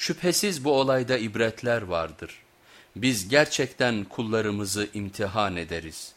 Şüphesiz bu olayda ibretler vardır. Biz gerçekten kullarımızı imtihan ederiz.